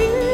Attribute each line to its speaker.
Speaker 1: you.